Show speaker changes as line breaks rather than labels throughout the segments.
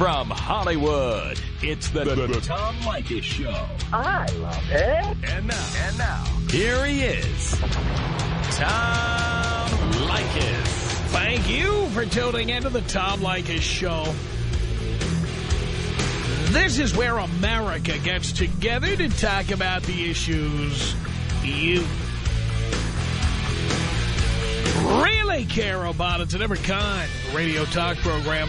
From Hollywood, it's the, the, the Tom Leykis Show.
I love it.
And now, and now, here he is, Tom Leykis.
Thank you for tuning into the Tom Leykis Show. This is where America gets together to talk about the issues you really care about. It's a different kind radio talk program.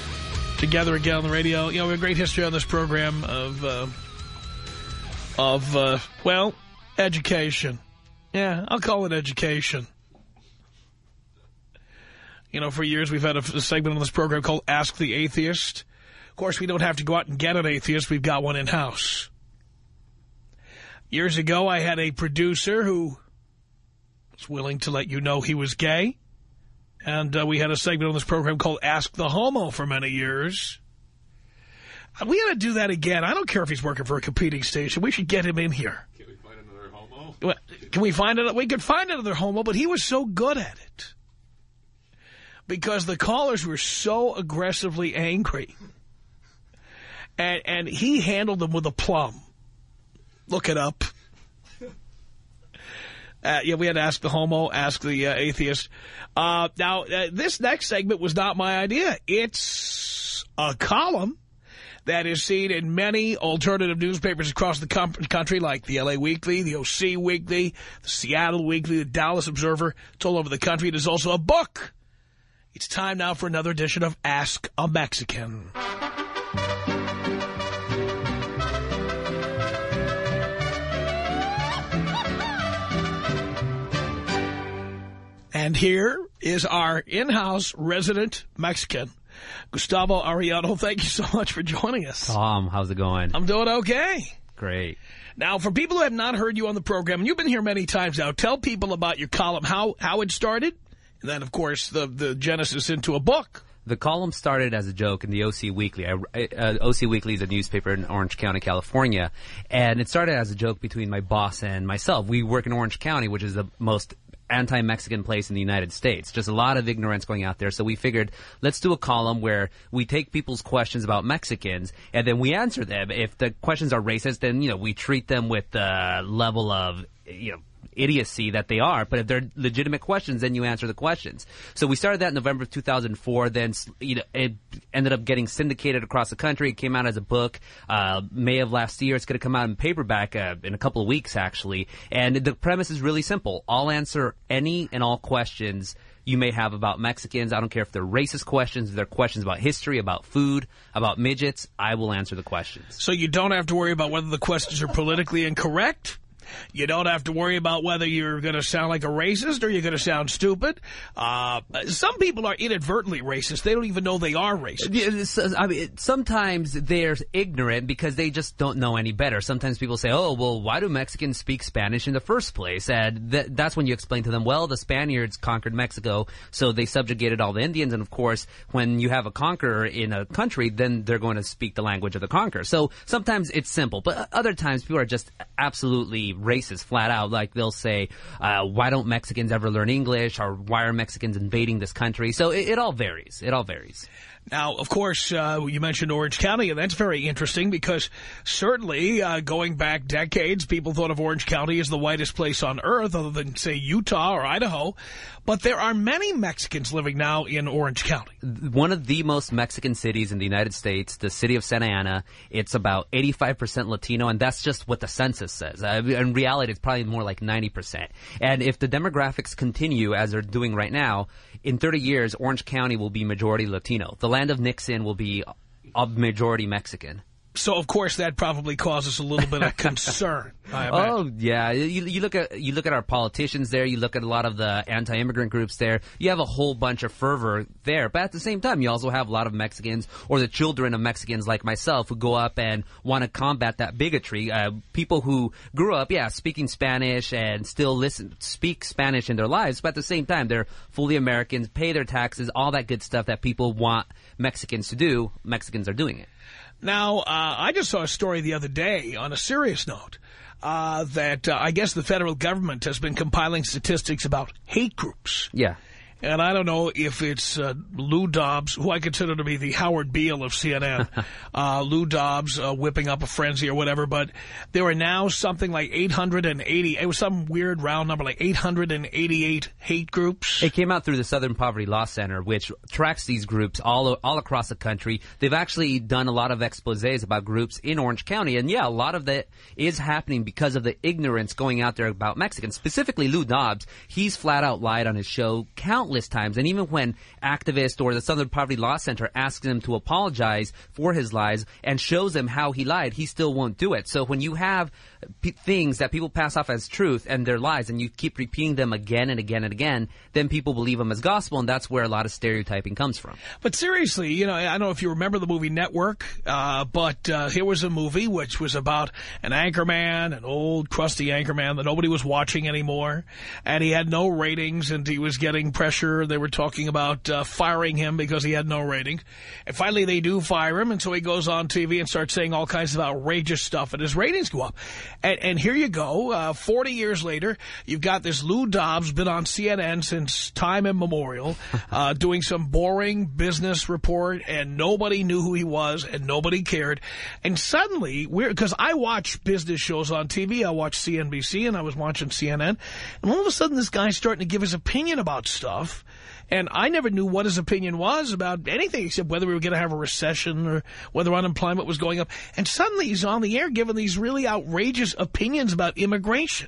together again on the radio. You know, we have a great history on this program of, uh, of uh, well, education. Yeah, I'll call it education. You know, for years we've had a, a segment on this program called Ask the Atheist. Of course, we don't have to go out and get an atheist. We've got one in-house. Years ago, I had a producer who was willing to let you know he was gay. And uh, we had a segment on this program called Ask the Homo for many years. We got to do that again. I don't care if he's working for a competing station. We should get him in here.
Can we find another homo?
Can we find it? We could find another homo, but he was so good at it. Because the callers were so aggressively angry. And, and he handled them with a plum. Look it up. Uh, yeah, we had to ask the homo, ask the uh, atheist. Uh, now, uh, this next segment was not my idea. It's a column that is seen in many alternative newspapers across the country, like the L.A. Weekly, the O.C. Weekly, the Seattle Weekly, the Dallas Observer. It's all over the country. It is also a book. It's time now for another edition of Ask a Mexican. And here is our in-house resident Mexican, Gustavo Arellano. Thank you so much for joining us.
Tom, how's it going?
I'm doing okay.
Great.
Now, for people who have not heard you on the program, and you've been here many times now, tell people about your column, how, how it started, and then, of course, the, the genesis into a book.
The column started as a joke in the OC Weekly. I, uh, OC Weekly is a newspaper in Orange County, California, and it started as a joke between my boss and myself. We work in Orange County, which is the most anti-Mexican place in the United States. Just a lot of ignorance going out there. So we figured, let's do a column where we take people's questions about Mexicans and then we answer them. If the questions are racist, then, you know, we treat them with the level of, you know, idiocy that they are. But if they're legitimate questions, then you answer the questions. So we started that in November of 2004. Then you know, it ended up getting syndicated across the country. It came out as a book uh, May of last year. It's going to come out in paperback uh, in a couple of weeks, actually. And the premise is really simple. I'll answer any and all questions you may have about Mexicans. I don't care if they're racist questions, if they're questions about history, about food, about midgets. I will answer the questions.
So you don't have to worry about whether the questions are politically incorrect? You don't have to worry about whether you're going to sound like a racist or you're going to sound stupid. Uh, some people are inadvertently racist. They don't even know they are racist.
I mean, sometimes they're ignorant because they just don't know any better. Sometimes people say, oh, well, why do Mexicans speak Spanish in the first place? And th that's when you explain to them, well, the Spaniards conquered Mexico, so they subjugated all the Indians. And, of course, when you have a conqueror in a country, then they're going to speak the language of the conqueror. So sometimes it's simple, but other times people are just absolutely racist flat out. Like they'll say, uh, why don't Mexicans ever learn English or why are Mexicans invading this country? So it, it all varies. It all varies.
Now, of course, uh, you mentioned Orange County, and that's very interesting because certainly uh, going back decades, people thought of Orange County as the whitest place on earth other than, say, Utah or Idaho. But there are many Mexicans living now in Orange County.
One of the most Mexican cities in the United States, the city of Santa Ana, it's about 85% Latino, and that's just what the census says. Uh, in reality, it's probably more like 90%. And if the demographics continue as they're doing right now, in 30 years, Orange County will be majority Latino. The land of Nixon will be a majority Mexican.
So, of course, that probably causes a little bit of concern. I.
Oh yeah, you, you look at you look at our politicians there. You look at a lot of the anti-immigrant groups there. You have a whole bunch of fervor there, but at the same time, you also have a lot of Mexicans or the children of Mexicans like myself who go up and want to combat that bigotry. Uh, people who grew up, yeah, speaking Spanish and still listen speak Spanish in their lives, but at the same time, they're fully Americans, pay their taxes, all that good stuff that people want Mexicans to do. Mexicans are doing it.
Now, uh, I just saw a story the other day on a serious note uh, that uh, I guess the federal government has been compiling statistics about hate groups.
Yeah.
And I don't know if it's uh, Lou Dobbs, who I consider to be the Howard Beale of CNN, uh, Lou Dobbs uh, whipping up a frenzy or whatever, but there are now something like 880, it was some weird round number, like 888 hate groups.
It came out through the Southern Poverty Law Center, which tracks these groups all all across the country. They've actually done a lot of exposés about groups in Orange County, and yeah, a lot of that is happening because of the ignorance going out there about Mexicans. Specifically, Lou Dobbs, he's flat out lied on his show countless times, and even when activists or the Southern Poverty Law Center asks him to apologize for his lies and shows him how he lied, he still won't do it. So when you have p- things that people pass off as truth and they're lies, and you keep repeating them again and again and again, then people believe them as gospel, and that's where a lot of stereotyping comes from.
But seriously, you know, I don't know if you remember the movie Network, uh, but uh, here was a movie which was about an anchorman, an old crusty anchorman that nobody was watching anymore, and he had no ratings, and he was getting pressure. They were talking about uh, firing him because he had no ratings. And finally they do fire him, and so he goes on TV and starts saying all kinds of outrageous stuff, and his ratings go up. And, and here you go, uh, 40 years later, you've got this Lou Dobbs, been on CNN since time immemorial, uh, doing some boring business report, and nobody knew who he was, and nobody cared. And suddenly, we're because I watch business shows on TV, I watch CNBC, and I was watching CNN, and all of a sudden this guy's starting to give his opinion about stuff, and I never knew what his opinion was about anything except whether we were going to have a recession or whether unemployment was going up. And suddenly he's on the air giving these really outrageous opinions about immigration.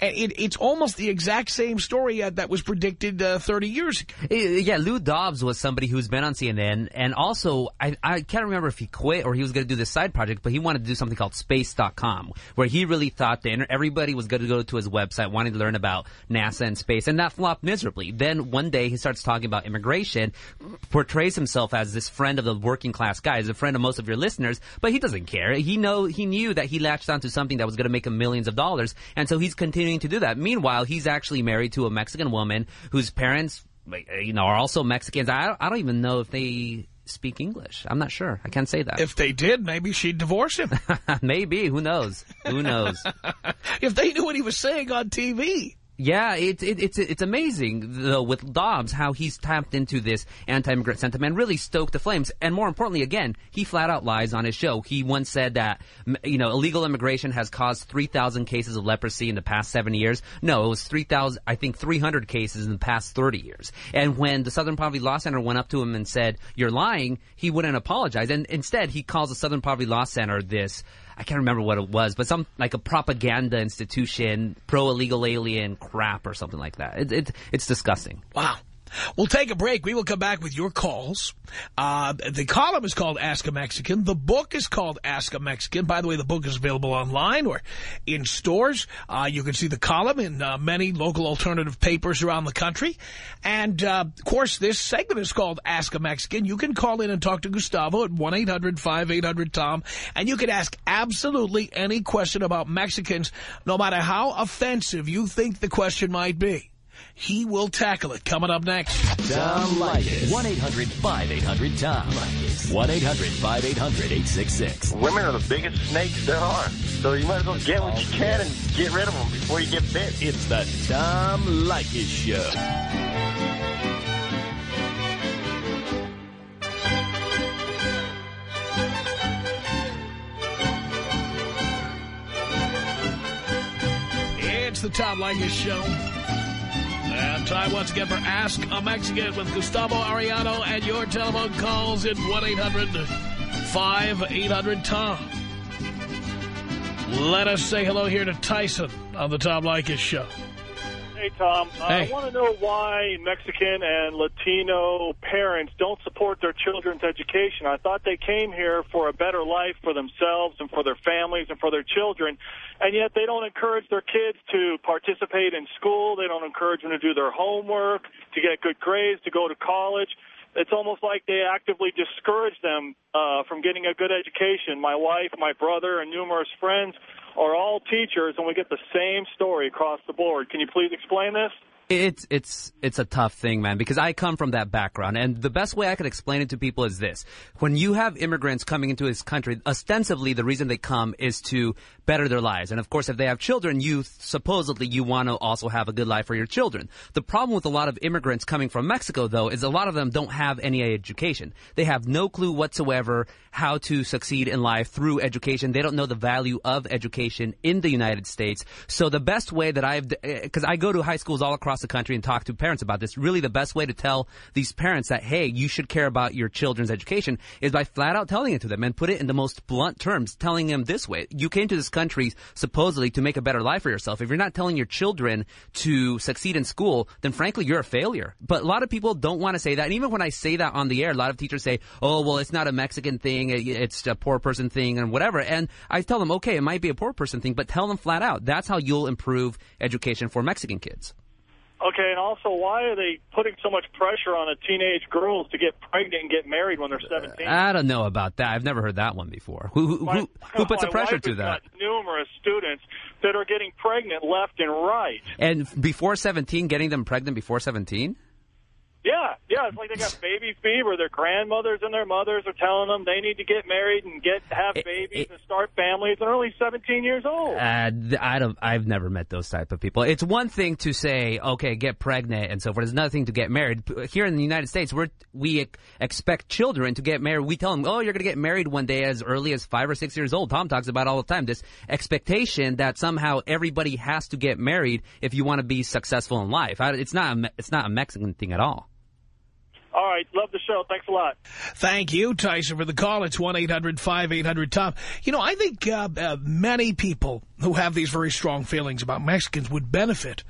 And it, it's almost the exact same story uh, that was predicted uh, 30 years ago.
Yeah, Lou Dobbs was somebody who's been on CNN, and also, I, I can't remember if he quit or he was going to do this side project, but he wanted to do something called Space.com, where he really thought that everybody was going to go to his website wanting to learn about NASA and space, and that flopped miserably. Then one day he starts talking about immigration, portrays himself as this friend of the working class guy, as a friend of most of your listeners, but he doesn't care. He know he knew that he latched onto something that was going to make him millions of dollars, and so he's continuing to do that. Meanwhile, he's actually married to a Mexican woman whose parents, you know, are also Mexicans. I I don't even know if they speak English. I'm not sure. I can't say that.
If they did, maybe she'd divorce him.
Maybe. Who knows? Who knows?
if they knew what he was saying on TV.
Yeah, it's it, it's it's amazing though with Dobbs how he's tapped into this anti-immigrant sentiment, really stoked the flames, and more importantly, again, he flat out lies on his show. He once said that you know illegal immigration has caused three thousand cases of leprosy in the past seven years. No, it was three thousand, I think, three hundred cases in the past thirty years. And when the Southern Poverty Law Center went up to him and said, "You're lying," he wouldn't apologize, and instead he calls the Southern Poverty Law Center this. I can't remember what it was, but some like a propaganda institution, pro illegal alien crap or something like that. It, it, it's disgusting.
Wow. We'll take a break. We will come back with your calls. Uh, the column is called Ask a Mexican. The book is called Ask a Mexican. By the way, the book is available online or in stores. Uh, you can see the column in uh, many local alternative papers around the country. And, uh, of course, this segment is called Ask a Mexican. You can call in and talk to Gustavo at 1-800-5800-TOM. And you can ask absolutely any question about Mexicans, no matter how offensive you think the question might be. He will tackle it. Coming up next.
Tom Leykis. 1-800-5800-TOM. 1-800-5800-866.
Women are the biggest snakes there are. So you might as well get what you can and get rid of them before you get bit.
It's the Tom Leykis Show.
It's the Tom Leykis Show. And time once again for Ask a Mexican with Gustavo Arellano and your telephone calls at 1-800-5800-TOM. Let us say hello here to Tyson on the Tom Leykis Show.
Hey, Tom.
Hey.
I want to know why Mexican and Latino parents don't support their children's education. I thought they came here for a better life for themselves and for their families and for their children, and yet they don't encourage their kids to participate in school. They don't encourage them to do their homework, to get good grades, to go to college. It's almost like they actively discourage them uh, from getting a good education. My wife, my brother, and numerous friends are all teachers, and we get the same story across the board. Can you please explain this?
It's it's it's a tough thing, man, because I come from that background, and the best way I could explain it to people is this: when you have immigrants coming into this country, ostensibly the reason they come is to better their lives, and of course, if they have children, you supposedly you want to also have a good life for your children. The problem with a lot of immigrants coming from Mexico, though, is a lot of them don't have any education. They have no clue whatsoever how to succeed in life through education. They don't know the value of education in the United States. So the best way that I've, because eh, I go to high schools all across the country and talk to parents about this, really the best way to tell these parents that, hey, you should care about your children's education is by flat out telling it to them and put it in the most blunt terms, telling them this way. You came to this country supposedly to make a better life for yourself. If you're not telling your children to succeed in school, then frankly, you're a failure. But a lot of people don't want to say that. And even when I say that on the air, a lot of teachers say, oh, well, it's not a Mexican thing. It's a poor person thing and whatever. And I tell them, okay, it might be a poor person thing, but tell them flat out. That's how you'll improve education for Mexican kids.
Okay, and also, why are they putting so much pressure on the teenage girls to get pregnant and get married when they're uh, 17?
I don't know about that. I've never heard that one before. Who who,
My-
who, who puts the pressure to that?
numerous students that are getting pregnant left and right.
And before 17, getting them pregnant before 17?
Yeah, yeah, it's like they got baby fever. Their grandmothers and their mothers are telling them they need to get married and get have
It-
babies
it-
and start families. They're only 17 years old.
Uh, I don't. I've never met those type of people. It's one thing to say, okay, get pregnant and so forth. It's another thing to get married. Here in the United States, we're we expect children to get married. We tell them, oh, you're going to get married one day as early as five or six years old. Tom talks about all the time. This expectation that somehow everybody has to get married if you want to be successful in life. It's not. A, it's not a Mexican thing at all.
All right, love the show. Thanks a lot.
Thank you, Tyson, for the call. It's 1-800-5800-TOM. You know, I think uh, uh, many people who have these very strong feelings about Mexicans would benefit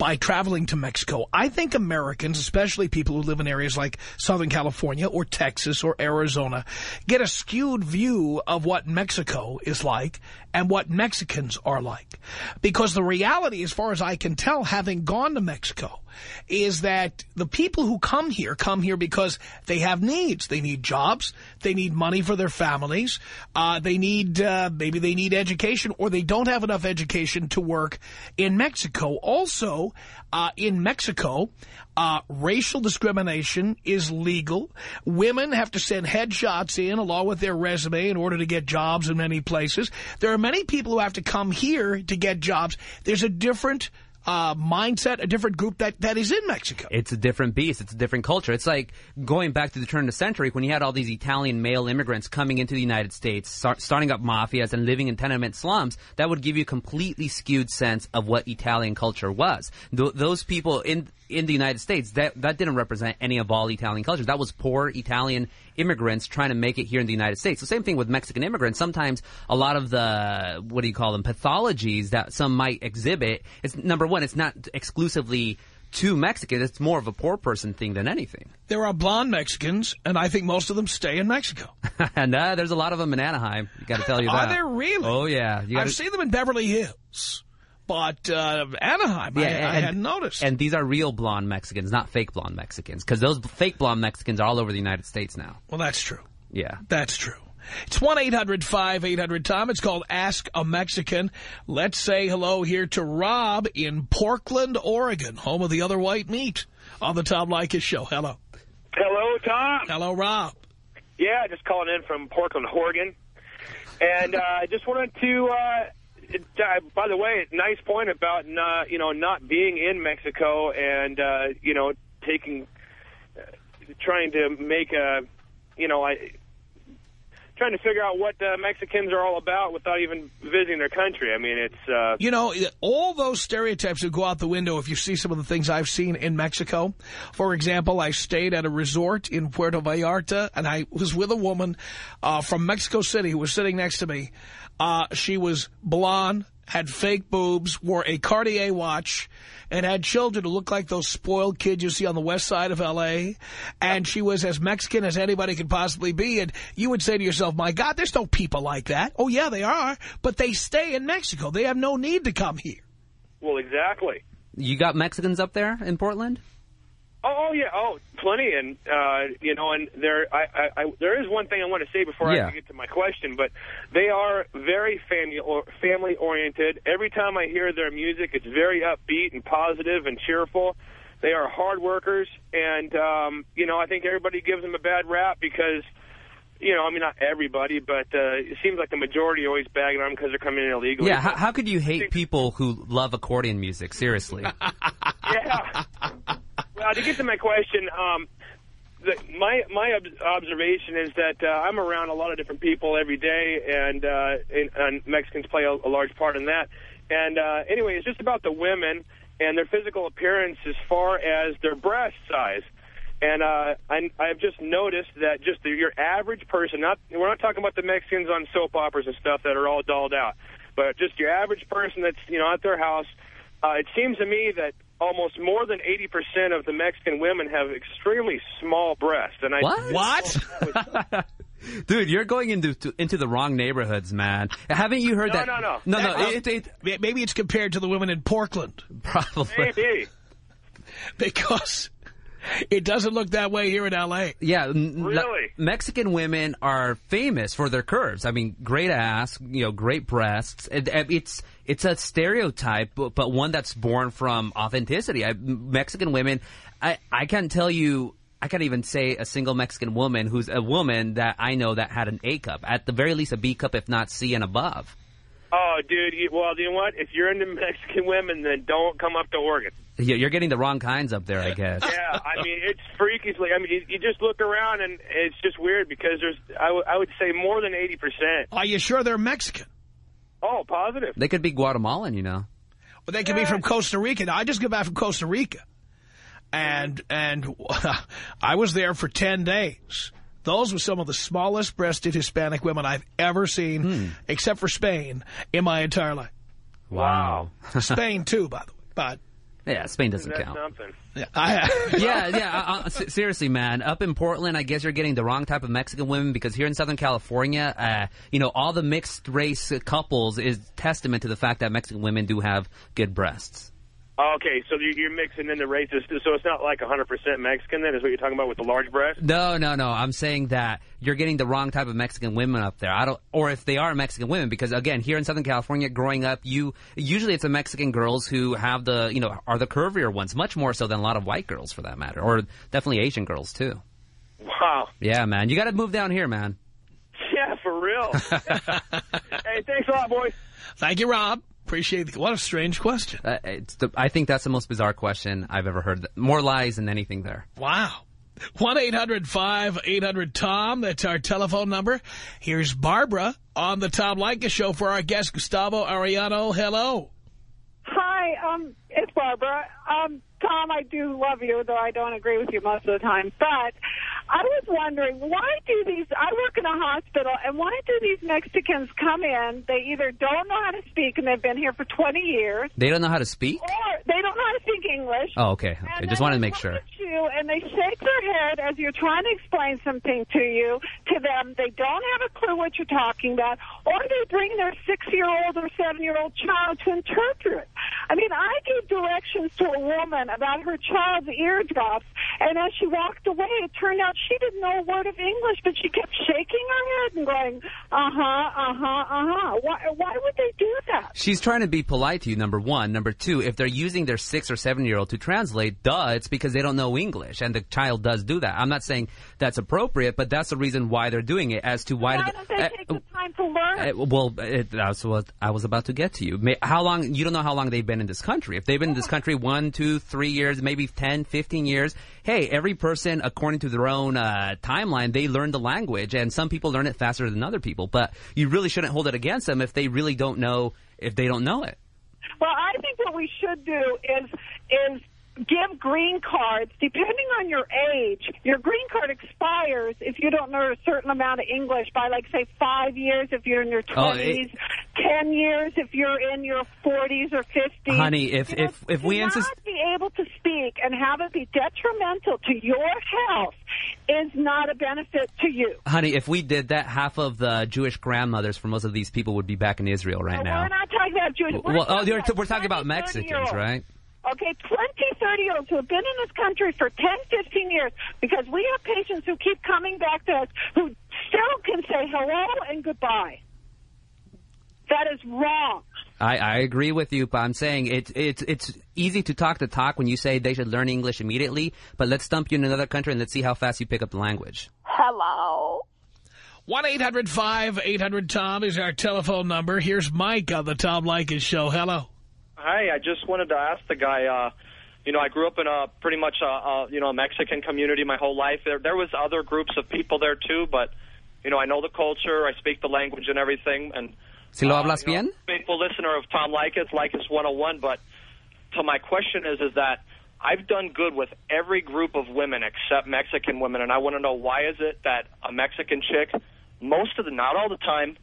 by traveling to Mexico. I think Americans, especially people who live in areas like Southern California or Texas or Arizona, get a skewed view of what Mexico is like and what Mexicans are like. Because the reality, as far as I can tell, having gone to Mexico, is that the people who come here come here because they have needs. They need jobs. They need money for their families. Uh, they need, uh, maybe they need education or they don't have enough education to work in Mexico. Also, uh, in Mexico, uh, racial discrimination is legal. Women have to send headshots in along with their resume in order to get jobs in many places. There are many people who have to come here to get jobs. There's a different uh, mindset, a different group that, that is in Mexico.
It's a different beast. It's a different culture. It's like going back to the turn of the century when you had all these Italian male immigrants coming into the United States, start, starting up mafias and living in tenement slums. That would give you a completely skewed sense of what Italian culture was. Th- those people in in the United States, that that didn't represent any of all Italian cultures. That was poor Italian immigrants trying to make it here in the United States. The same thing with Mexican immigrants. Sometimes a lot of the what do you call them pathologies that some might exhibit. It's number one. It's not exclusively to Mexicans. It's more of a poor person thing than anything.
There are blonde Mexicans, and I think most of them stay in Mexico.
and uh, there's a lot of them in Anaheim. You got to tell you
Are
that.
there really?
Oh yeah. You gotta,
I've seen them in Beverly Hills, but uh, Anaheim, I, I
and-
hadn't noticed.
And these are real blonde Mexicans, not fake blonde Mexicans, because those fake blonde Mexicans are all over the United States now.
well, that's true.
Yeah.
That's true. It's 1-800-5800-TOM. It's called Ask a Mexican. Let's say hello here to Rob in Portland, Oregon, home of the other white meat on the Tom Leykis show. Hello.
Hello, Tom.
Hello, Rob.
Yeah, just calling in from Portland, Oregon. And uh, I just wanted to, uh, it, uh, by the way, nice point about, not, you know, not being in Mexico and, uh, you know, taking, uh, trying to make a, you know, I, trying to figure out what uh, Mexicans are all about without even visiting their country. I mean, it's, uh,
You know, all those stereotypes would go out the window if you see some of the things I've seen in Mexico. For example, I stayed at a resort in Puerto Vallarta, and I was with a woman uh, from Mexico City who was sitting next to me. Uh, she was blonde, had fake boobs, wore a Cartier watch, and had children who looked like those spoiled kids you see on the west side of L.A., and she was as Mexican as anybody could possibly be, and you would say to yourself, my God, there's no people like that. Oh, yeah, they are, but they stay in Mexico. They have no need to come here.
Well, exactly.
You got Mexicans up there in Portland?
Oh, oh yeah, oh, plenty, and uh, you know, and there, I, I, I, there is one thing I want to say before
Yeah.
I get to my question, but they are very family or family oriented. Every time I hear their music, it's very upbeat and positive and cheerful. They are hard workers, and um, you know, I think everybody gives them a bad rap because. You know, I mean, not everybody, but uh, it seems like the majority always bagging on them because they're coming in illegally.
Yeah, how, how could you hate people who love accordion music? Seriously.
Yeah. well, to get to my question, um, the, my my ob- observation is that uh, I'm around a lot of different people every day, and, uh, and, and Mexicans play a, a large part in that. And uh, anyway, it's just about the women and their physical appearance as far as their breast size. And uh, I, I've just noticed that just the, your average person, not we're not talking about the Mexicans on soap operas and stuff that are all dolled out, but just your average person that's you know at their house. Uh, it seems to me that almost more than 80% of the Mexican women have extremely small breasts. And I
What?
What?
Dude, you're going into to, into the wrong neighborhoods, man. Haven't you heard
No,
that?
no, no.
no, no.
That-
It, it,
May- Maybe it's compared to the women in Portland
probably.
Maybe.
because it doesn't look that way here in L.A.
Yeah,
Really?
Mexican women are famous for their curves. I mean, great ass, you know, great breasts. It, it's it's a stereotype, but, but one that's born from authenticity. I, Mexican women, I I can't tell you. I can't even say a single Mexican woman who's a woman that I know that had an A cup. At the very least, a B cup, if not C and above.
Oh, dude. You, well, you know what? If you're into Mexican women, then don't come up to Oregon.
You- You're getting the wrong kinds up there, I guess.
Yeah, I mean, it's freakishly. I mean, you, you just look around and it's just weird because there's, I, w- I would say more than 80%.
Are you sure they're Mexican?
Oh, positive.
They could be Guatemalan, you know.
Well, they could be from Costa Rica. Now, I just got back from Costa Rica, and and I was there for 10 days. Those were some of the smallest breasted Hispanic women I've ever seen, except for Spain, in my entire life.
Wow.
Spain, too, by the way. But
Yeah, Spain doesn't
That's
count.
something.
yeah, I,
yeah, yeah. Uh, uh, seriously, man. Up in Portland, I guess you're getting the wrong type of Mexican women because here in Southern California, uh, you know, all the mixed race couples is testament to the fact that Mexican women do have good breasts.
Oh, okay, so you- you're mixing in the races, so it's not like 100% Mexican then, is what you're talking about with the large breast?
No, no, no. I'm saying that you're getting the wrong type of Mexican women up there. I don't, or if they are Mexican women, because again, here in Southern California, growing up, you usually it's the Mexican girls who have the, you know, are the curvier ones, much more so than a lot of white girls for that matter, or definitely Asian girls too.
Wow.
Yeah, man. You got to move down here, man.
Yeah, for real. hey, thanks a lot, boys.
thank you, Rob. Appreciate it. What a strange question.
Uh, it's the, I think that's the most bizarre question I've ever heard. More lies than anything there.
Wow. 1-800-5800-TOM. That's our telephone number. Here's Barbara on the Tom Leykis Show for our guest, Gustavo Arellano. Hello.
Hi, um, it's Barbara. Um, Tom, I do love you, though I don't agree with you most of the time. But I was wondering, why do these, I work in a hospital, and why do these Mexicans come in, they either don't know how to speak, and they've been here for 20 years,
They don't know how to speak?
or they don't know how to speak English.
Oh, okay. I just wanted to make sure.
you and they shake their head as you're trying to explain something to you to them. They don't have a clue what you're talking about, or they bring their six-year-old or seven-year-old child to interpret. I mean, I gave directions to a woman about her child's eardrops, and as she walked away, it turned out she didn't know a word of English, but she kept shaking her head and going, "Uh-huh, uh-huh, uh-huh." Why? Why would they do that?
She's trying to be polite to you, number one. Number two, if they're using their six or seven year old to translate, duh, it's because they don't know English. And the child does do that. I'm not saying that's appropriate, but that's the reason why they're doing it. As to why.
Why don't they
uh,
take the time to learn?
Uh, well, it, that's what I was about to get to you. May, how long, you don't know how long they've been in this country. If they've been in this country one, two, three years, maybe 10, 15 years, hey, every person, according to their own uh, timeline, they learn the language, and some people learn it faster than other people. But you really shouldn't hold it against them if they really don't know, if they don't know it.
Well, I think what we should do is is give green cards depending on your age. Your green card expires if you don't know a certain amount of English by, like, say, five years if you're in your
Oh,
twenties.
it-
10 years if you're in your 40s or 50s.
Honey, if-
You know,
if- if we
not
insist-
be able to speak and have it be detrimental to your health is not a benefit to you.
Honey, if we did that, half of the Jewish grandmothers for most of these people would be back in Israel right
But
now.
We're not talking about Jewish. We're
Well, oh,
talking
you're,
about
we're talking about Mexicans, right?
Okay, 20, 30 year olds who have been in this country for 10, 15 years because we have patients who keep coming back to us who still can say hello and goodbye. That is wrong.
I, I agree with you, but I'm saying it's it's it's easy to talk the talk when you say they should learn English immediately. But let's dump you in another country and let's see how fast you pick up the language.
Hello.
1-800-5800-TOM is our telephone number. Here's Mike on the Tom Leykis Show. Hello.
Hi, I just wanted to ask the guy. Uh, you know, I grew up in a pretty much a, a you know a Mexican community my whole life. There there was other groups of people there too, but you know I know the culture, I speak the language and everything. And
Si lo
uh,
hablas
you know,
bien?
faithful listener of Tom Leykis, Leykis 101. But to my question is is that I've done good with every group of women except Mexican women, and I want to know why is it that a Mexican chick, most of the not all the time,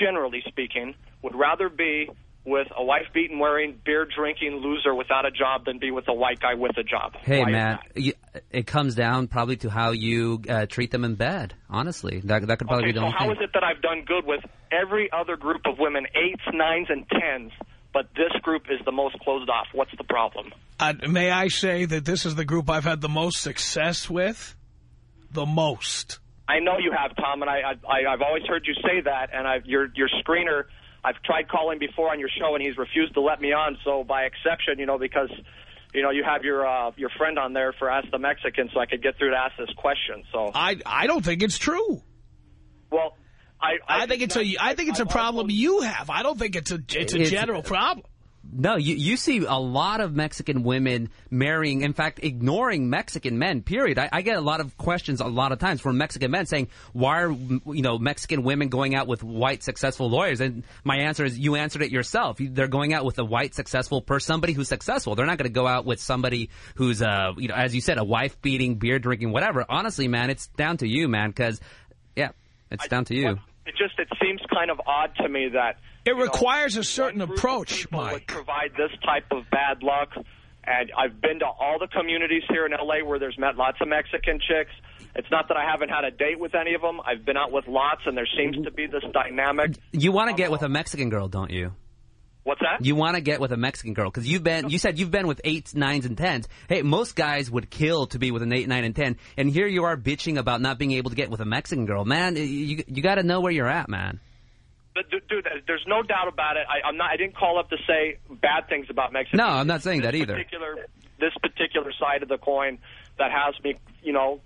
generally speaking, would rather be with a wife-beaten, wearing, beer-drinking loser without a job than be with a white guy with a job.
Hey
Why is
man, you, it comes down probably to how you uh, treat them in bed. Honestly, that that could probably
Okay,
be the
so
only
how
thing.
is it that I've done good with every other group of women, eights, nines, and tens, but this group is the most closed off? What's the problem?
Uh, may I say that this is the group I've had the most success with? The most.
I know you have, Tom, and I, I I've always heard you say that. And I've your your screener. I've tried calling before on your show, and he's refused to let me on. So by exception, you know, because you know you have your uh, your friend on there for Ask the Mexican, so I could get through to ask this question. So
I I don't think it's true.
well, I
I, think it's a I think it's a
I've
problem
also-
you have. I don't think it's a it's a
It's-
general problem.
No, you you see a lot of Mexican women marrying, in fact, ignoring Mexican men. Period. I, I get a lot of questions a lot of times from Mexican men saying, "Why are you know Mexican women going out with white successful lawyers?" And my answer is, you answered it yourself. They're going out with a white successful person, somebody who's successful. They're not going to go out with somebody who's, uh, you know, as you said, a wife beating, beer drinking, whatever. Honestly, man, it's down to you, man. Because, yeah, it's down to you.
Well, It just it seems kind of odd to me that
It
you know,
requires a certain
one group of
approach,
people would
Mike.
provide this type of bad luck. And I've been to all the communities here in L.A. where there's met lots of Mexican chicks. It's not that I haven't had a date with any of them. I've been out with lots, and there seems to be this dynamic.
You want to get with a um, Mexican girl, don't you?
What's that?
You want to get with a Mexican girl because you've been. You said you've been with eights, nines, and tens. Hey, most guys would kill to be with an eight, nine, and ten, and here you are bitching about not being able to get with a Mexican girl. Man, you you got to know where you're at, man.
But, dude, dude, there's no doubt about it. I, I'm not. I didn't call up to say bad things about Mexicans.
No, I'm not saying that either.
Particular, this particular side of the coin that has me, you know,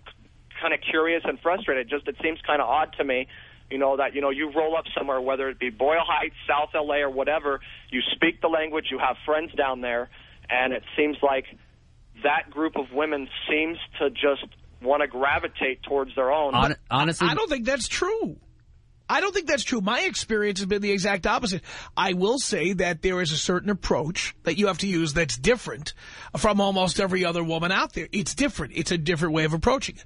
kind of curious and frustrated. Just it seems kind of odd to me, you know, that you know you roll up somewhere, whether it be Boyle Heights, South LA, or whatever. You speak the language. You have friends down there, and it seems like that group of women seems to just want to gravitate towards their own.
Hon- honestly,
I don't think that's true. I don't think that's true. My experience has been the exact opposite. I will say that there is a certain approach that you have to use that's different from almost every other woman out there. It's different. It's a different way of approaching it.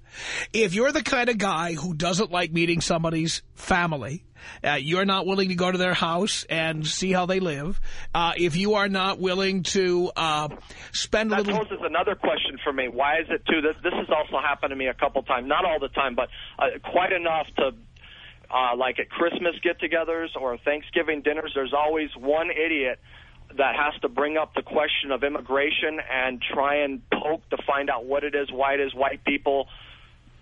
If you're the kind of guy who doesn't like meeting somebody's family, uh, you're not willing to go to their house and see how they live, uh, if you are not willing to uh, spend a
That
little...
poses another question for me. Why is it too? This this has also happened to me a couple times, not all the time, but uh, quite enough to. Uh, like at Christmas get-togethers or Thanksgiving dinners, there's always one idiot that has to bring up the question of immigration and try and poke to find out what it is, why it is white people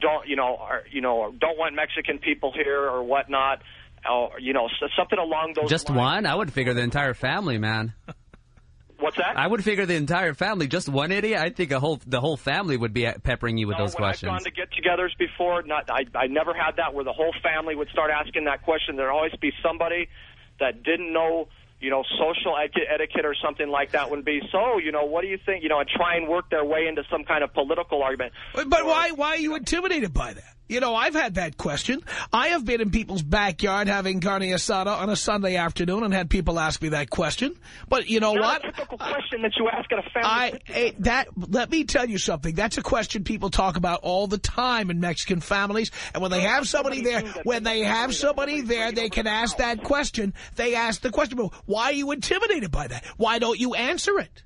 don't, you know, are, you know, don't want Mexican people here or whatnot, or you know, something along those.
just
lines.
one. I would figure the entire family, man.
What's that?
I would figure the entire family. Just one idiot. I think a whole the whole family would be uh, peppering you with
No,
those
when
questions.
I've gone to get-togethers before, not I, I never had that where the whole family would start asking that question. There'd always be somebody that didn't know, you know, social eti- etiquette or something like that. Would be so, you know, what do you think? You know, and try and work their way into some kind of political argument.
But why, why are you intimidated by that? You know, I've had that question. I have been in people's backyard having carne asada on a Sunday afternoon and had people ask me that question. But you know
Not
what?
a typical question that you ask at a family.
I eh, that let me tell you something. That's a question people talk about all the time in Mexican families. And when they have somebody there, when they have somebody there, they can ask that question. They ask the question, "Well, why are you intimidated by that? Why don't you answer it?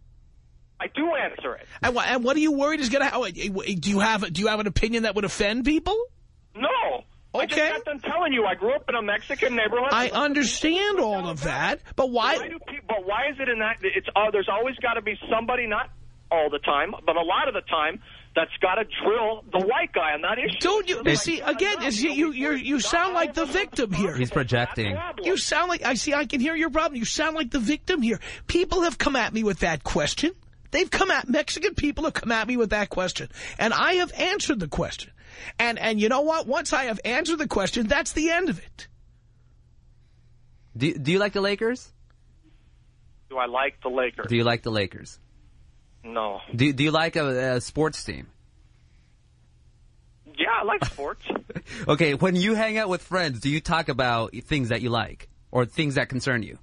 I do answer it.
And, wha- and what are you worried is going to? Do you have do you have an opinion that would offend people?
No. I
Okay.
just got done telling you I grew up in a Mexican neighborhood.
I understand all of that, but
Why
why?
do people, but why is it in that? It's uh, there's always got to be somebody, not all the time, but a lot of the time, that's got to drill the white guy on that issue.
Don't you you see again? is You you you're, you sound like the victim here.
He's projecting.
You sound like I see. I can hear your problem. You sound like the victim here. People have come at me with that question. They've come at Mexican people have come at me with that question, and I have answered the question. And and you know what? Once I have answered the question, that's the end of it.
Do, do you like the Lakers?
Do I like the Lakers?
Do you like the Lakers?
no.
Do, do you like a, a sports team?
Yeah, I like sports.
Okay, when you hang out with friends, do you talk about things that you like or things that concern you?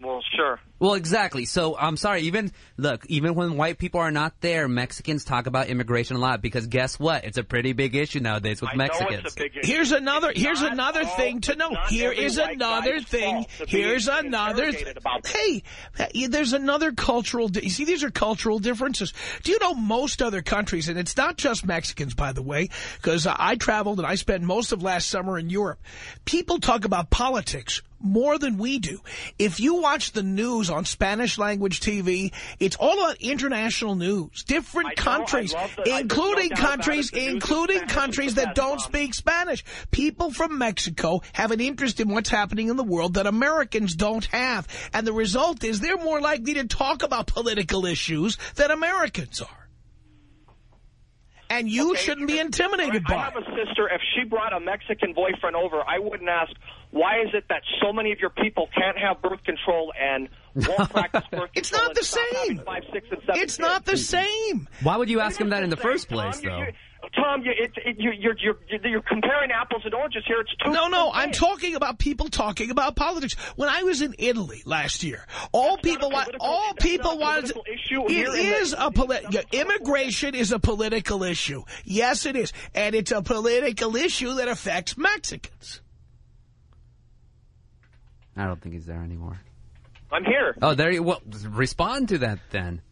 Well, sure.
Well, exactly. So I'm sorry. Even look, even when white people are not there, Mexicans talk about immigration a lot because guess what? It's a pretty big issue nowadays with
I know
Mexicans.
it's a big issue.
Here's another
It's
here's another
all-
thing to know.
not
Here
every
is
white
another thing.
fault to be
Here's another th-
about.
Hey, there's another cultural di- you see these are cultural differences. Do you know most other countries and it's not just Mexicans by the way because I traveled and I spent most of last summer in Europe. People talk about politics more than we do. If you watch the news on Spanish language TV, it's all about international news. Different
I
countries,
the-
including
there's no doubt about
countries,
it. The news in
including countries that don't speak Spanish. People from Mexico have an interest in what's happening in the world that Americans don't have. And the result is they're more likely to talk about political issues than Americans are. And you
Okay,
shouldn't be intimidated
I
by
have a sister. If she brought a Mexican boyfriend over, I wouldn't ask, why is it that so many of your people can't have birth control and won't practice birth control?
It's not
and
the
stop having
same.
Five, six, and seven
It's not the same.
Why would you ask
It
him
is
that in the
same,
first
Tom.
place,
You-
though?
you- Tom, you, it, it, you, you're, you're, you're comparing apples and oranges here. It's two
No, no,
different
I'm talking about people talking about politics. When I was in Italy last year, all
That's
people
a
want, all
that's
people
not a
wanted.
political issue
It
here the-
a political. Immigration is a political issue. Yes, it is, and it's a political issue that affects Mexicans.
I don't think he's there anymore.
I'm here.
Oh, there you. Well, respond to that then.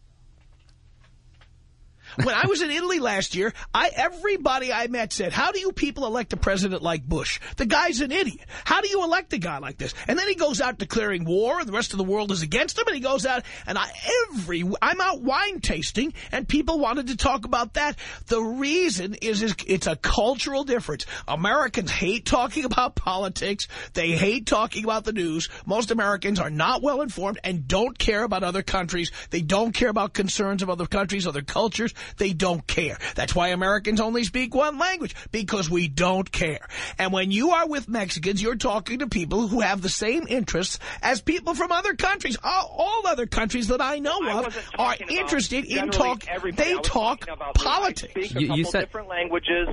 When I was in Italy last year, I everybody I met said, how do you people elect a president like Bush? The guy's an idiot. How do you elect a guy like this? And then he goes out declaring war, and the rest of the world is against him, and he goes out, and I, every, I'm out wine tasting, and people wanted to talk about that. The reason is, is it's a cultural difference. Americans hate talking about politics. They hate talking about the news. Most Americans are not well informed and don't care about other countries. They don't care about concerns of other countries, other cultures. They don't care. That's why Americans only speak one language, because we don't care. And when you are with Mexicans, you're talking to people who have the same interests as people from other countries. All, all other countries that I know
I
of
wasn't
are interested in
generally
talk. They talk
talking about me.
politics.
I speak a
You- you said-
different languages.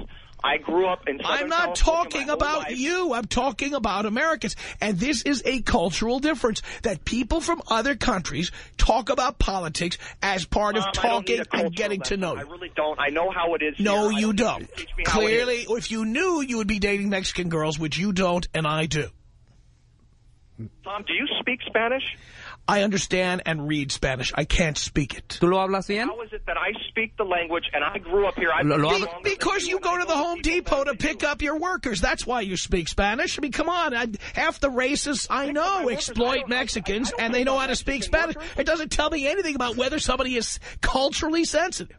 I grew up in Southern
I'm not
California
talking about
life.
you. I'm talking about Americans. And this is a cultural difference that people from other countries talk about politics as part of
Mom, I
talking and getting to
lesson.
know
I really don't. I know how it is.
No,
here.
You don't.
you to teach me how it is.
Clearly, if you knew, you would be dating Mexican girls, which you don't, and I do.
Tom, do you speak Spanish?
I understand and read Spanish. I can't speak it.
¿Tú lo hablas bien?
How is it that I speak the language and I grew up here? I've
Lo-
been
lo
here
habla-
longer than
Because you go to the Home Depot to pick up your workers. That's why you speak Spanish. I mean, come on. I, half the racists I know exploit Mexicans,
I don't
and they know how to speak Spanish.
workers.
It doesn't tell me anything about whether somebody is culturally sensitive.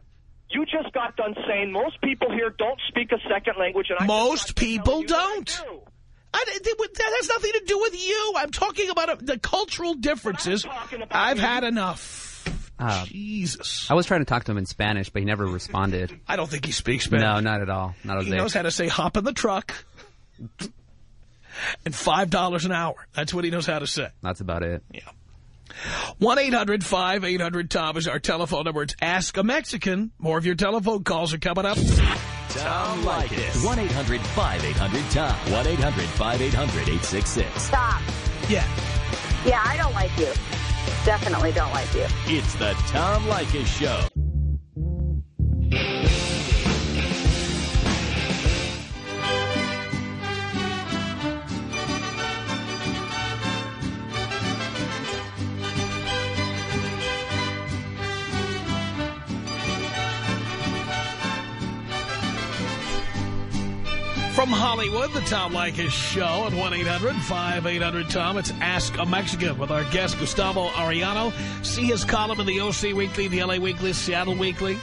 You just got done saying most people here don't speak a second language, and I just
Most people
telling you I
don't.
do.
I, that has nothing to do with you. I'm talking about uh, the cultural differences.
about
I've
you.
had enough.
Uh,
Jesus.
I was trying to talk to him in Spanish, but he never responded.
I don't think he speaks Spanish.
No, not at all. Not
He knows how to say hop in the truck and $5 an hour. That's what he knows how to say.
That's about it. Yeah.
1-800-5800-TOM is our telephone number. It's Ask a Mexican. More of your telephone calls are coming up.
Tom Leykis. 1-800-5800-TOM. 1-800-5800-866.
Stop.
Yeah.
Yeah, I don't like you. Definitely don't like you.
It's the Tom Leykis Show.
From Hollywood, the Tom Leykis Show at 1-800-5800-TOM. It's Ask a Mexican with our guest, Gustavo Arellano. See his column in the OC Weekly, the LA Weekly, Seattle Weekly,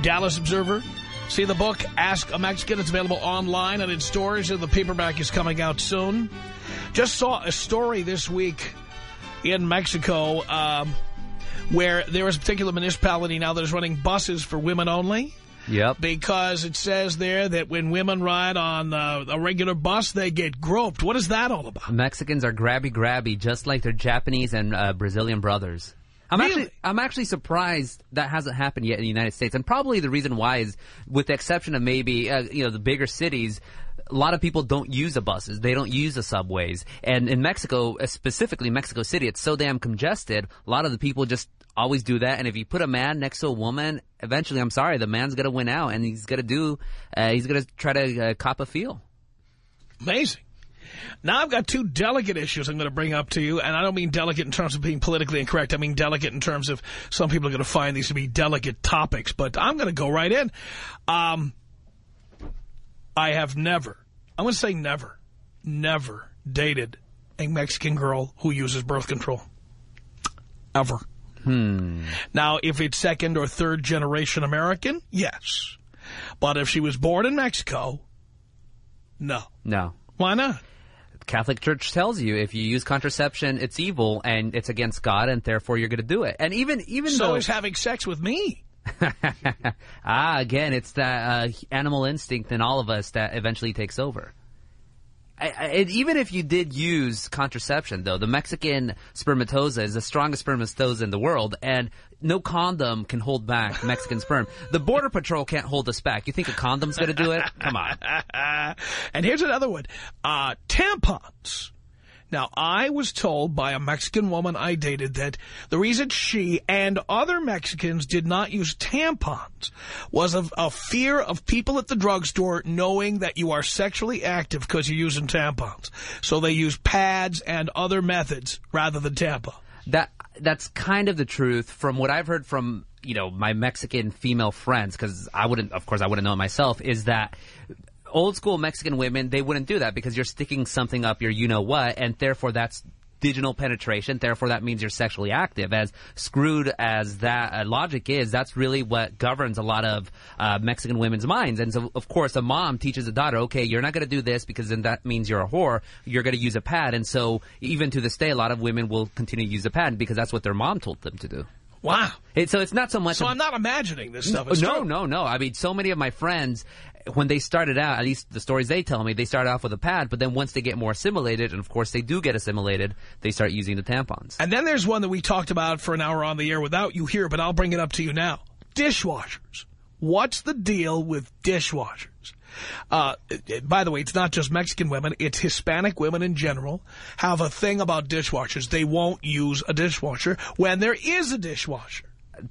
Dallas Observer. See the book, Ask a Mexican. It's available online and in stores, and the paperback is coming out soon. Just saw a story this week in Mexico um, where there is a particular municipality now that is running buses for women only
Yep.
because it says there that when women ride on uh, a regular bus, they get groped. What is that all about?
Mexicans are grabby grabby, just like their Japanese and uh, Brazilian brothers. I'm
Really?
actually I'm actually surprised that hasn't happened yet in the United States, and probably the reason why is, with the exception of maybe uh, you know the bigger cities. A lot of people don't use the buses. They don't use the subways. And in Mexico, uh, specifically Mexico City, it's so damn congested. A lot of the people just always do that. And if you put a man next to a woman, eventually, I'm sorry, the man's going to win out and he's going to do, uh, he's going to try to uh, cop a feel.
Amazing. Now I've got two delicate issues I'm going to bring up to you, and I don't mean delicate in terms of being politically incorrect. I mean delicate in terms of some people are going to find these to be delicate topics, but I'm going to go right in. Um, I have never, I'm going to say never, never dated a Mexican girl who uses birth control. Ever. Now, if it's second or third generation American, yes. But if she was born in Mexico, no.
No.
Why not?
Catholic Church tells you if you use contraception, it's evil and it's against God, and therefore you're going to do it. And even even
So
though
is having sex with me.
ah, again, it's that uh, animal instinct in all of us that eventually takes over. I, I, even if you did use contraception, though, the Mexican spermatoza is the strongest spermatoza in the world, and no condom can hold back Mexican sperm. The Border Patrol can't hold us back. You think a condom's going to do it? Come on.
and here's another one. Uh, tampons. Now, I was told by a Mexican woman I dated that the reason she and other Mexicans did not use tampons was of a fear of people at the drugstore knowing that you are sexually active because you're using tampons. So they use pads and other methods rather than tampons.
That that's kind of the truth from what I've heard from you know my Mexican female friends because I wouldn't, of course, I wouldn't know it myself. Is that old school Mexican women they wouldn't do that because you're sticking something up your you know what, and therefore that's digital penetration. Therefore, that means you're sexually active. As screwed as that uh, logic is, that's really what governs a lot of uh, Mexican women's minds. And so, of course, a mom teaches a daughter, okay, you're not going to do this because then that means you're a whore. You're going to use a pad. And so, even to this day, a lot of women will continue to use a pad because that's what their mom told them to do.
Wow.
It, so it's not so much.
So I'm not imagining this stuff. It's
no,
true.
no, no. I mean, so many of my friends, when they started out, at least the stories they tell me, they start off with a pad, but then once they get more assimilated, and of course they do get assimilated, they start using the tampons.
And then there's one that we talked about for an hour on the air without you here, but I'll bring it up to you now. Dishwashers. What's the deal with dishwashers? Uh, by the way, it's not just Mexican women. It's Hispanic women in general have a thing about dishwashers. They won't use a dishwasher when there is a dishwasher.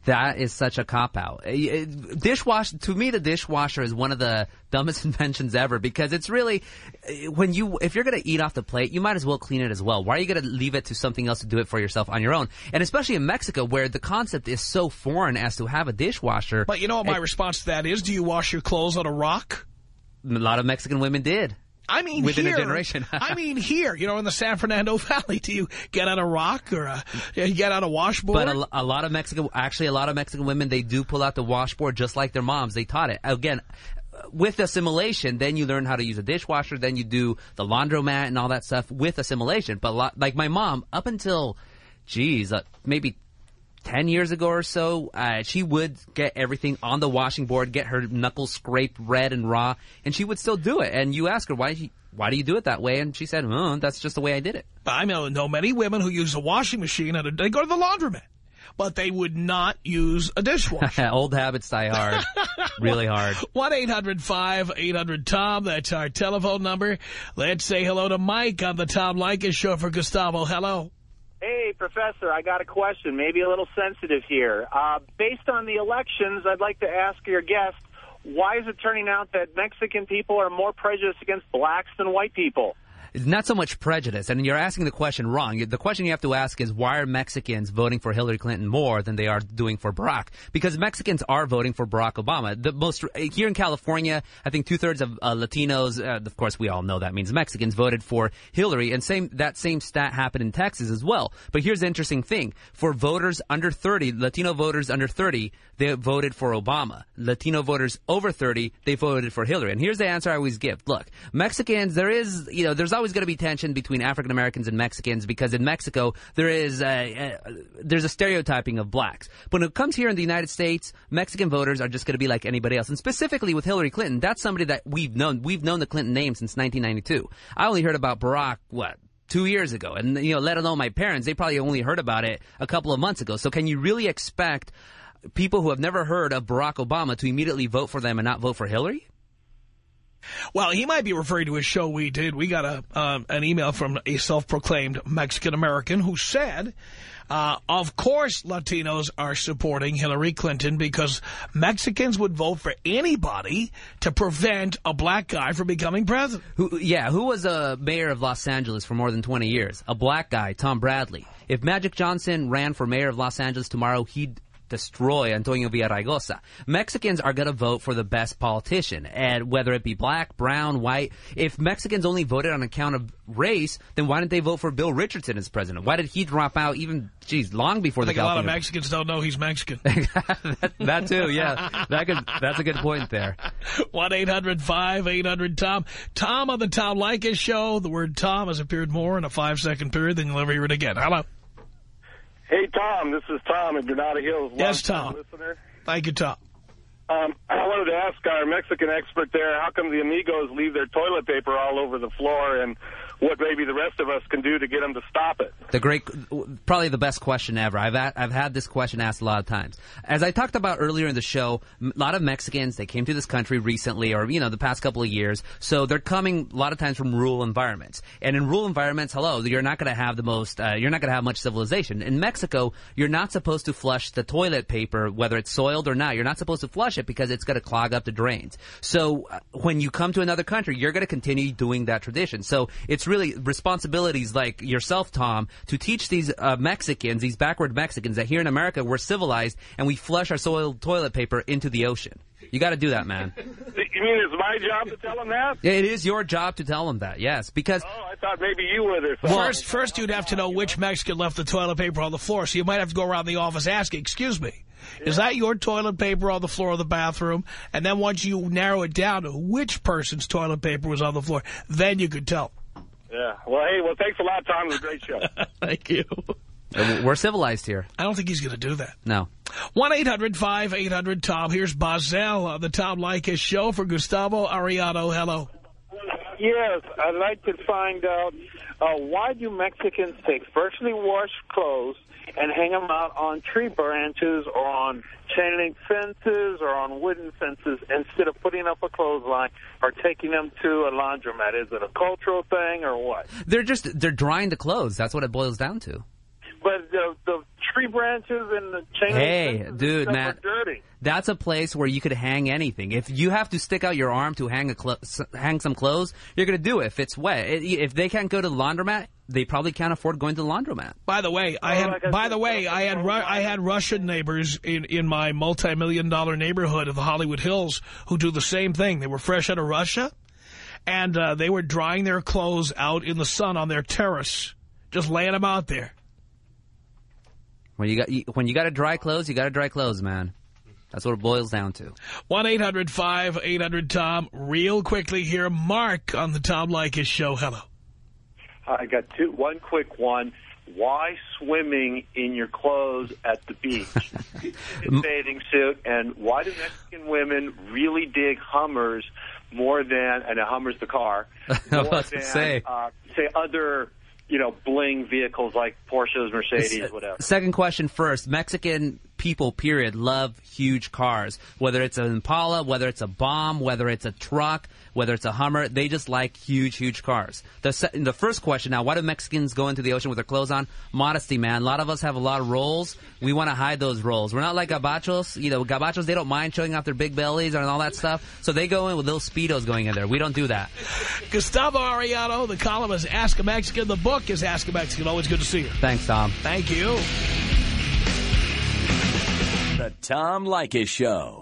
That is such a cop out. Eh, eh, dishwasher to me, the dishwasher is one of the dumbest inventions ever because it's really eh, when you if you're going to eat off the plate, you might as well clean it as well. Why are you going to leave it to something else to do it for yourself on your own? And especially in Mexico, where the concept is so foreign as to have a dishwasher.
But you know what my response to that is? Do you wash your clothes on a rock?
A lot of Mexican women did.
I mean,
Within a
here,
generation.
I mean, here, you know, in the San Fernando Valley, do you get on a rock or a, you get on a washboard?
But a, a lot of Mexican, actually, a lot of Mexican women, they do pull out the washboard just like their moms. They taught it. Again, with assimilation, then you learn how to use a dishwasher. Then you do the laundromat and all that stuff with assimilation. But a lot, like my mom, up until, geez, uh, maybe 10 years ago or so, uh, she would get everything on the washing board, get her knuckles scraped red and raw, and she would still do it. And you ask her, why, she, why do you do it that way? And she said, oh, that's just the way I did it.
I know, know many women who use a washing machine and they go to the laundromat. but they would not use a dishwasher.
Old habits die hard, really hard.
1-800-5800-TOM. That's our telephone number. Let's say hello to Mike on the Tom Leykis show for Gustavo. Hello.
Hey, Professor, I got a question, maybe a little sensitive here. Uh, based on the elections, I'd like to ask your guest, why is it turning out that Mexican people are more prejudiced against blacks than white people?
It's not so much prejudice, and you're asking the question wrong. The question you have to ask is why are Mexicans voting for Hillary Clinton more than they are doing for Barack? Because Mexicans are voting for Barack Obama. The most here in California, I think two thirds of uh, Latinos, uh, of course, we all know that means Mexicans voted for Hillary, and same that same stat happened in Texas as well. But here's the interesting thing: for voters under 30, Latino voters under 30, they voted for Obama. Latino voters over 30, they voted for Hillary. And here's the answer I always give: Look, Mexicans, there is, you know, there's always going to be tension between African Americans and Mexicans because in Mexico there is a, uh, there's a stereotyping of blacks. But when it comes here in the United States, Mexican voters are just going to be like anybody else. And specifically with Hillary Clinton, that's somebody that we've known. We've known the Clinton name since 1992. I only heard about Barack what two years ago, and you know, let alone my parents, they probably only heard about it a couple of months ago. So can you really expect? People who have never heard of Barack Obama to immediately vote for them and not vote for Hillary?
Well, he might be referring to a show we did. We got a um, an email from a self-proclaimed Mexican-American who said, uh, of course Latinos are supporting Hillary Clinton because Mexicans would vote for anybody to prevent a black guy from becoming president.
Who, yeah, who was a mayor of Los Angeles for more than 20 years? A black guy, Tom Bradley. If Magic Johnson ran for mayor of Los Angeles tomorrow, he'd destroy Antonio Villaraigosa. Mexicans are going to vote for the best politician, and whether it be black, brown, white. If Mexicans only voted on account of race, then why didn't they vote for Bill Richardson as president? Why did he drop out even, geez, long before
I
the
think a lot of Mexicans don't know he's Mexican.
that, that too, yeah. That could, that's a good point there.
1-800-5800-TOM. Tom on the Tom Leykis show. The word Tom has appeared more in a five-second period than you'll ever hear it again. Hello.
Hey, Tom, this is Tom in Granada Hills.
Yes, Tom.
Listener.
Thank you, Tom.
Um, I wanted to ask our Mexican expert there, how come the amigos leave their toilet paper all over the floor and what maybe the rest of us can do to get them to stop it?
The great, probably the best question ever. I've I've had this question asked a lot of times. As I talked about earlier in the show, a lot of Mexicans they came to this country recently, or you know, the past couple of years. So they're coming a lot of times from rural environments, and in rural environments, hello, you're not going to have the most, uh, you're not going to have much civilization. In Mexico, you're not supposed to flush the toilet paper, whether it's soiled or not. You're not supposed to flush it because it's going to clog up the drains. So uh, when you come to another country, you're going to continue doing that tradition. So it's really responsibilities like yourself, Tom, to teach these uh, Mexicans, these backward Mexicans, that here in America we're civilized and we flush our soiled toilet paper into the ocean. You got to do that, man.
You mean it's my job to tell them that?
Yeah, It is your job to tell them that, yes, because
Oh, I thought maybe you would or something.
First, first you'd have to know which Mexican left the toilet paper on the floor, so you might have to go around the office asking, excuse me, is that your toilet paper on the floor of the bathroom? And then once you narrow it down to which person's toilet paper was on the floor, then you could tell.
Yeah. Well, hey, well, thanks a lot, Tom. It was a great show.
Thank you.
we're civilized here.
I don't think he's going to do that.
No.
1-800-5800-TOM. Here's Bozel on the Tom Leykis show for Gustavo Arellano. Hello.
Yes, I'd like to find out uh, why do Mexicans take freshly washed clothes and hang them out on tree branches or on chain link fences or on wooden fences instead of putting up a clothesline or taking them to a laundromat? Is it a cultural thing or what?
They're just, they're drying the clothes. That's what it boils down to.
But the, the tree branches and the chain
Hey,
link fences and
dude,
stuff
Matt.
dirty.
That's a place where you could hang anything. If you have to stick out your arm to hang a clo- hang some clothes, you're going to do it if it's wet. I- If they can't go to the laundromat, they probably can't afford going to the laundromat.
By the way, I had.
like I
by the way, I had. Ru I had Russian neighbors in in my multi-million dollar neighborhood of the Hollywood Hills who do the same thing. They were fresh out of Russia, and uh, they were drying their clothes out in the sun on their terrace, just laying them out there.
When you got you, when you got to dry clothes, you got to dry clothes, man. That's what it boils down to.
One eight hundred five eight hundred Tom. Real quickly here, Mark on the Tom Leykis show. Hello.
I got two. One quick one. Why swimming in your clothes at the beach? in bathing suit, and why do Mexican women really dig Hummers more than and a Hummer's the car
I was
more than
say.
Uh, say other you know, bling vehicles like Porsches, Mercedes, whatever.
Second question first. Mexican people, period, love huge cars. Whether it's an Impala, whether it's a bomb, whether it's a truck, whether it's a Hummer, they just like huge, huge cars. The, se- the first question now, why do Mexicans go into the ocean with their clothes on? Modesty, man. A lot of us have a lot of rolls. We want to hide those rolls. We're not like gabachos. You know, gabachos, they don't mind showing off their big bellies and all that stuff. So they go in with little Speedos going in there. We don't do that.
Gustavo Arellano, the columnist, Ask a Mexican. The book is Ask a Mexican. Always good to see you.
Thanks, Tom.
Thank you.
The Tom Leykis Show.